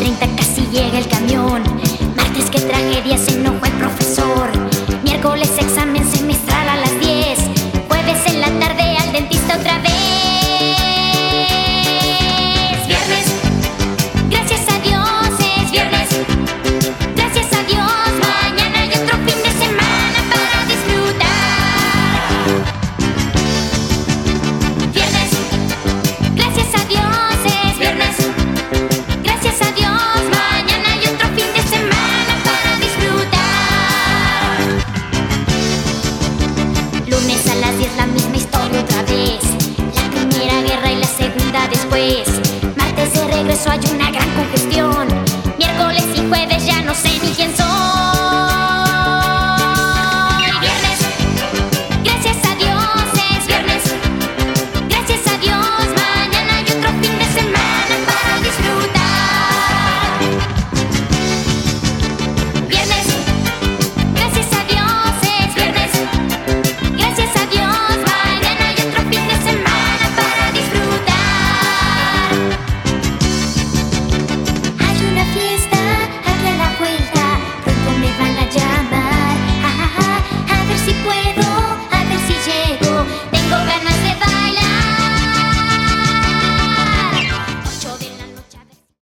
30 Martes de regreso hay una gran congestión.